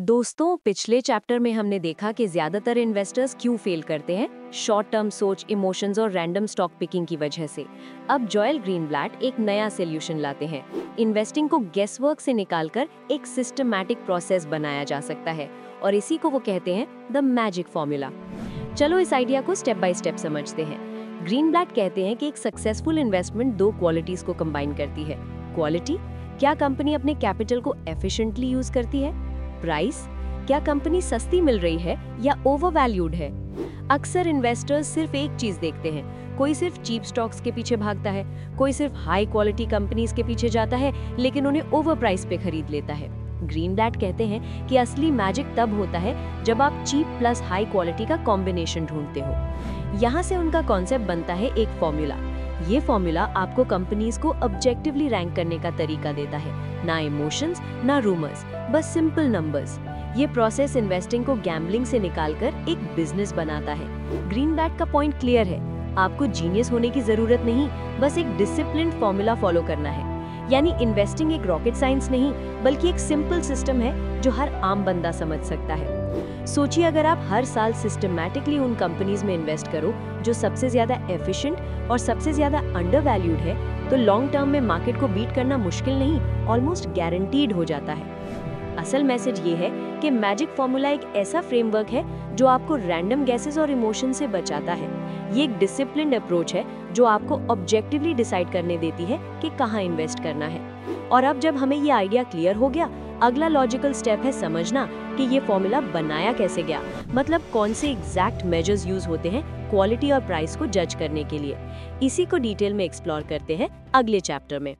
दोस्तों, पिछले चैप्टर में हमने देखा कि ज़्यादातर इन्वेस्टर्स क्यों फेल करते हैं? शॉर्ट टर्म सोच इमोशंस और रैंडम स्टॉक पिकिंग की वजह से। अब जॉयल ग्रीनब्लैट एक नया सोल्यूशन लाते हैं। इन्वेस्टिंग को गेस वर्क से निकालकर एक सिस्टमैटिक प्रोसेस बनाया जा सकता है। और इसी को वो कहते हैं द मैजिक फॉर्मूला चलो इस आइडिया को स्टेप बाय स्टेप समझते हैं। ग्रीन ब्लैक कहते हैं कि एक सक्सेसफुल इन्वेस्टमेंट दो क्वालिटीज को कंबाइन करती है। क्वालिटी क्या कंपनी अपने कैपिटल को एफिशिएंटली यूज़ करती है? प्राइस क्या कंपनी सस्ती मिल रही है या ओवर वैल्यूड है? अक्सर इन्वेस्टर्स सिर्फ़ एक चीज़ देखते हैं। कोई सिर्फ़ चीप स्टॉक्स के पीछे भागता है, कोई सिर्फ़ हाई क्वालिटी कंपनीज़ के पीछे जाता है, लेकिन उन्हें ओवर प्राइस पे खरीद लेता है। ग्रीन ब्लैट कहते हैं कि असली मैजिक तब होता है जब आप चीप प्लस हाई क्वालिटी का कॉम्बिनेशन ढूंढते हो। यहाँ से उनका कॉन्सेप्ट बनता है एक फॉर्मूला ये फॉर्मूला आपको कंपनीज़ को ऑब्जेक्टिवली रैंक करने का तरीका देता है। ना इमोशंस ना रूमर्स बस सिंपल नंबर्स ये प्रोसेस इन्वेस्टिंग को गैम्बलिंग से निकालकर एक बिज़नेस बनाता है। ग्रीन बैट का पॉइंट क्लियर है। आपको जीनियस होने की ज़रूरत नहीं, बस एक डिसिप्लिन फॉर्मूला फॉलो करना है। यानी इन्वेस्टिंग एक रॉकेट साइंस नहीं, बल्कि एक सिंपल सिस्टम है जो हर आम बंदा समझ सकता है। सोचिए अगर आप हर साल सिस्टमैटिकली उन कंपनीज़ में इन्वेस्ट करो, जो सबसे ज़्यादा एफिशिएंट और सबसे ज़्यादा अंडर है तो लॉन्ग टर्म में मार्केट को बीट करना मुश्किल नहीं ऑलमोस्ट गारंटीड हो जाता है। असल मैसेज ये है कि मैजिक फॉर्मूला एक ऐसा फ्रेमवर्क है जो आपको रैंडम गैसेस और इमोशन से बचाता है। ये एक डिसिप्लिन अप्रोच है जो आपको ऑब्जेक्टिवली डिसाइड करने देती है कि कहाँ इन्वेस्ट करना है। और अब जब हमें ये आइडिया क्लियर हो गया, अगला लॉजिकल स्टेप है समझना कि ये फॉर्मूला बनाया कैसे गया। मतलब कौन से एग्जैक्ट मेजर्स यूज़ होते हैं क्वालिटी और प्राइस को जज करने के लिए। इसी को डिटेल में एक्सप्लोर करते हैं अगले चैप्टर में।